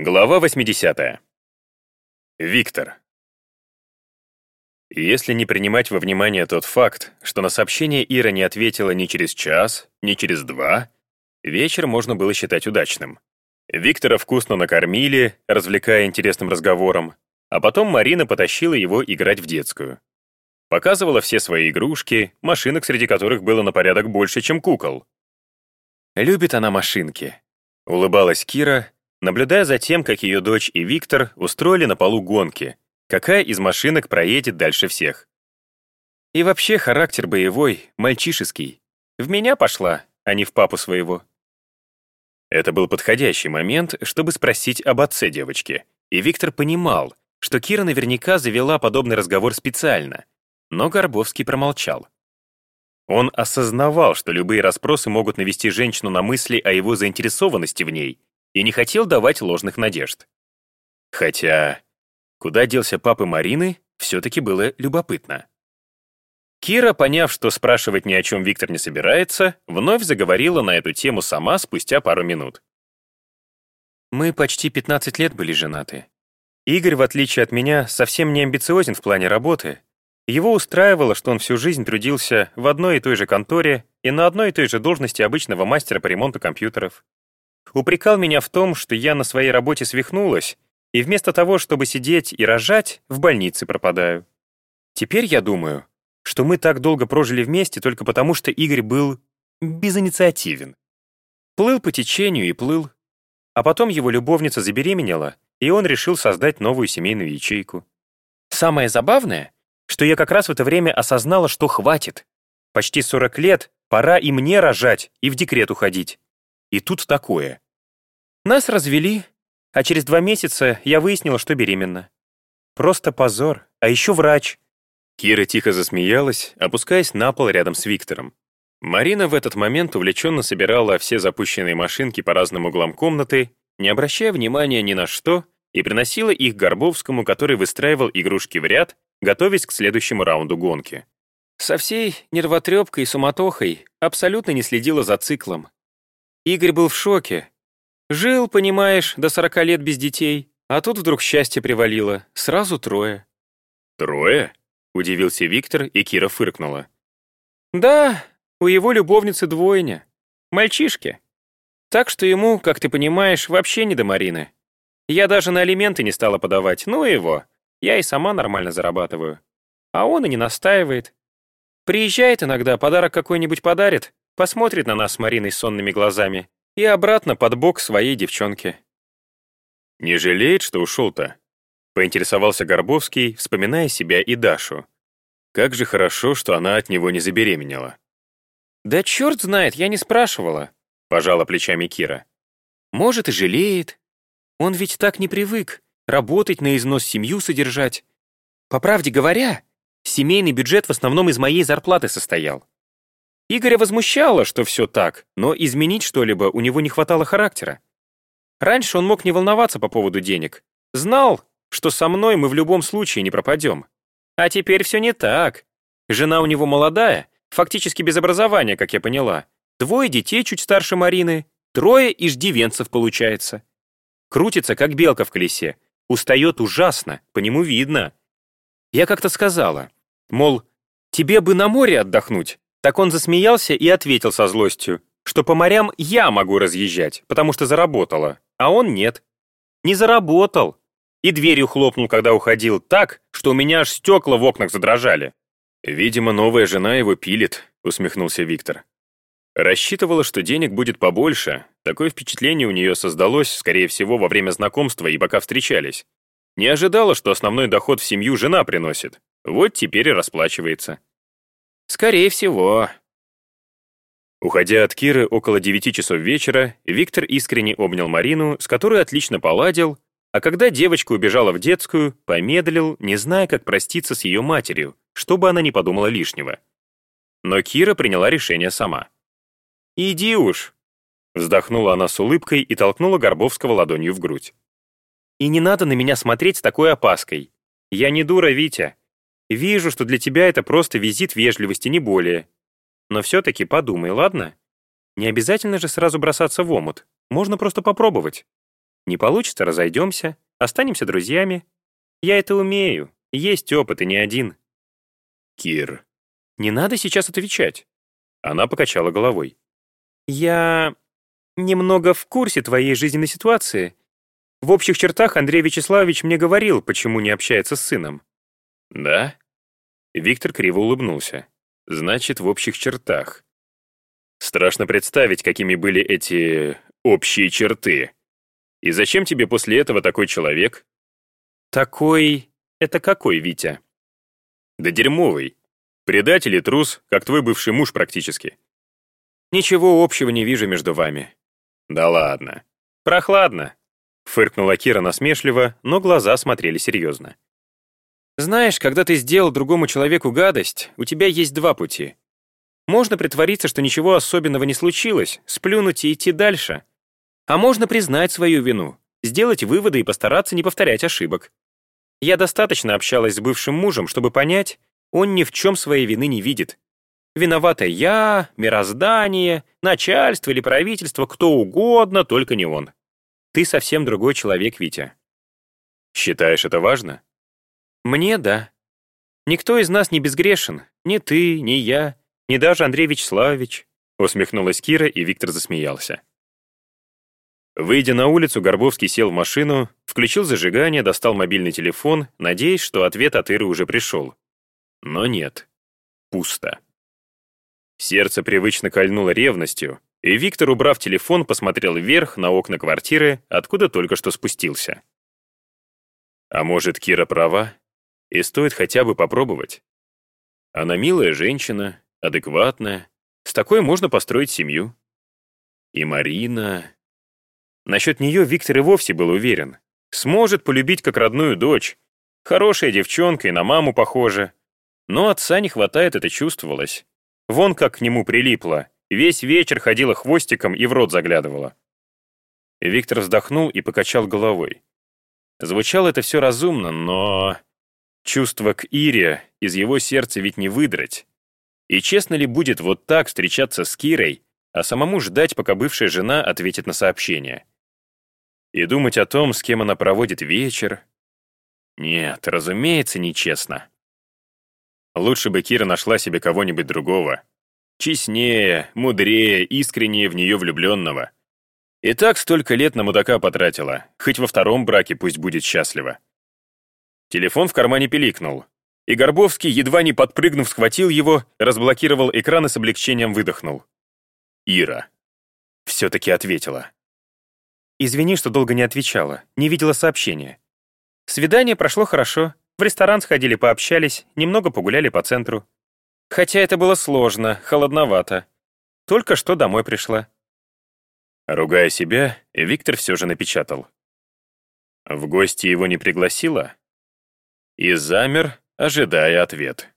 Глава 80. Виктор. Если не принимать во внимание тот факт, что на сообщение Ира не ответила ни через час, ни через два, вечер можно было считать удачным. Виктора вкусно накормили, развлекая интересным разговором, а потом Марина потащила его играть в детскую. Показывала все свои игрушки, машинок, среди которых было на порядок больше, чем кукол. «Любит она машинки», — улыбалась Кира, наблюдая за тем, как ее дочь и Виктор устроили на полу гонки, какая из машинок проедет дальше всех. И вообще характер боевой, мальчишеский. В меня пошла, а не в папу своего. Это был подходящий момент, чтобы спросить об отце девочки, и Виктор понимал, что Кира наверняка завела подобный разговор специально, но Горбовский промолчал. Он осознавал, что любые расспросы могут навести женщину на мысли о его заинтересованности в ней, и не хотел давать ложных надежд. Хотя, куда делся папы Марины, все-таки было любопытно. Кира, поняв, что спрашивать ни о чем Виктор не собирается, вновь заговорила на эту тему сама спустя пару минут. «Мы почти 15 лет были женаты. Игорь, в отличие от меня, совсем не амбициозен в плане работы. Его устраивало, что он всю жизнь трудился в одной и той же конторе и на одной и той же должности обычного мастера по ремонту компьютеров упрекал меня в том, что я на своей работе свихнулась, и вместо того, чтобы сидеть и рожать, в больнице пропадаю. Теперь я думаю, что мы так долго прожили вместе только потому, что Игорь был безинициативен. Плыл по течению и плыл. А потом его любовница забеременела, и он решил создать новую семейную ячейку. Самое забавное, что я как раз в это время осознала, что хватит. Почти 40 лет, пора и мне рожать, и в декрет уходить. И тут такое. Нас развели, а через два месяца я выяснила, что беременна. Просто позор, а еще врач. Кира тихо засмеялась, опускаясь на пол рядом с Виктором. Марина в этот момент увлеченно собирала все запущенные машинки по разным углам комнаты, не обращая внимания ни на что, и приносила их Горбовскому, который выстраивал игрушки в ряд, готовясь к следующему раунду гонки. Со всей нервотрепкой и суматохой абсолютно не следила за циклом, Игорь был в шоке. Жил, понимаешь, до сорока лет без детей, а тут вдруг счастье привалило. Сразу трое. «Трое?» — удивился Виктор, и Кира фыркнула. «Да, у его любовницы двойня. Мальчишки. Так что ему, как ты понимаешь, вообще не до Марины. Я даже на алименты не стала подавать, ну его. Я и сама нормально зарабатываю. А он и не настаивает. Приезжает иногда, подарок какой-нибудь подарит, посмотрит на нас с Мариной сонными глазами и обратно под бок своей девчонки. «Не жалеет, что ушел-то?» — поинтересовался Горбовский, вспоминая себя и Дашу. Как же хорошо, что она от него не забеременела. «Да черт знает, я не спрашивала», — пожала плечами Кира. «Может, и жалеет. Он ведь так не привык, работать на износ семью содержать. По правде говоря, семейный бюджет в основном из моей зарплаты состоял. Игоря возмущало, что все так, но изменить что-либо у него не хватало характера. Раньше он мог не волноваться по поводу денег. Знал, что со мной мы в любом случае не пропадем. А теперь все не так. Жена у него молодая, фактически без образования, как я поняла. Двое детей чуть старше Марины, трое иждивенцев получается. Крутится, как белка в колесе. Устает ужасно, по нему видно. Я как-то сказала, мол, тебе бы на море отдохнуть, так он засмеялся и ответил со злостью, что по морям я могу разъезжать, потому что заработала, а он нет. Не заработал. И дверью хлопнул, когда уходил, так, что у меня аж стекла в окнах задрожали. «Видимо, новая жена его пилит», — усмехнулся Виктор. Рассчитывала, что денег будет побольше. Такое впечатление у нее создалось, скорее всего, во время знакомства и пока встречались. Не ожидала, что основной доход в семью жена приносит. Вот теперь и расплачивается. Скорее всего. Уходя от Киры около девяти часов вечера, Виктор искренне обнял Марину, с которой отлично поладил, а когда девочка убежала в детскую, помедлил, не зная, как проститься с ее матерью, чтобы она не подумала лишнего. Но Кира приняла решение сама. «Иди уж!» Вздохнула она с улыбкой и толкнула Горбовского ладонью в грудь. «И не надо на меня смотреть с такой опаской. Я не дура, Витя. Вижу, что для тебя это просто визит вежливости, не более. Но все-таки подумай, ладно? Не обязательно же сразу бросаться в омут. Можно просто попробовать. Не получится, разойдемся, останемся друзьями. Я это умею, есть опыт и не один. Кир. Не надо сейчас отвечать. Она покачала головой. Я немного в курсе твоей жизненной ситуации. В общих чертах Андрей Вячеславович мне говорил, почему не общается с сыном. Да? Виктор криво улыбнулся. Значит, в общих чертах. Страшно представить, какими были эти общие черты. И зачем тебе после этого такой человек? Такой... Это какой, Витя? Да дерьмовый. Предатель и трус, как твой бывший муж практически. Ничего общего не вижу между вами. Да ладно. Прохладно. Фыркнула Кира насмешливо, но глаза смотрели серьезно. Знаешь, когда ты сделал другому человеку гадость, у тебя есть два пути. Можно притвориться, что ничего особенного не случилось, сплюнуть и идти дальше. А можно признать свою вину, сделать выводы и постараться не повторять ошибок. Я достаточно общалась с бывшим мужем, чтобы понять, он ни в чем своей вины не видит. Виновата я, мироздание, начальство или правительство, кто угодно, только не он. Ты совсем другой человек, Витя. Считаешь это важно? Мне — да. Никто из нас не безгрешен. Ни ты, ни я, ни даже Андрей Вячеславович. Усмехнулась Кира, и Виктор засмеялся. Выйдя на улицу, Горбовский сел в машину, включил зажигание, достал мобильный телефон, надеясь, что ответ от Иры уже пришел. Но нет. Пусто. Сердце привычно кольнуло ревностью, и Виктор, убрав телефон, посмотрел вверх на окна квартиры, откуда только что спустился. А может, Кира права? И стоит хотя бы попробовать. Она милая женщина, адекватная. С такой можно построить семью. И Марина... Насчет нее Виктор и вовсе был уверен. Сможет полюбить как родную дочь. Хорошая девчонка и на маму похожа. Но отца не хватает, это чувствовалось. Вон как к нему прилипла. Весь вечер ходила хвостиком и в рот заглядывала. Виктор вздохнул и покачал головой. Звучало это все разумно, но... Чувство к Ире из его сердца ведь не выдрать. И честно ли будет вот так встречаться с Кирой, а самому ждать, пока бывшая жена ответит на сообщение? И думать о том, с кем она проводит вечер? Нет, разумеется, нечестно. Лучше бы Кира нашла себе кого-нибудь другого. Честнее, мудрее, искреннее в нее влюбленного. И так столько лет на мудака потратила, хоть во втором браке пусть будет счастлива. Телефон в кармане пиликнул. И Горбовский, едва не подпрыгнув, схватил его, разблокировал экран и с облегчением выдохнул. Ира. Все-таки ответила. «Извини, что долго не отвечала, не видела сообщения. Свидание прошло хорошо, в ресторан сходили, пообщались, немного погуляли по центру. Хотя это было сложно, холодновато. Только что домой пришла». Ругая себя, Виктор все же напечатал. В гости его не пригласила? И замер, ожидая ответ.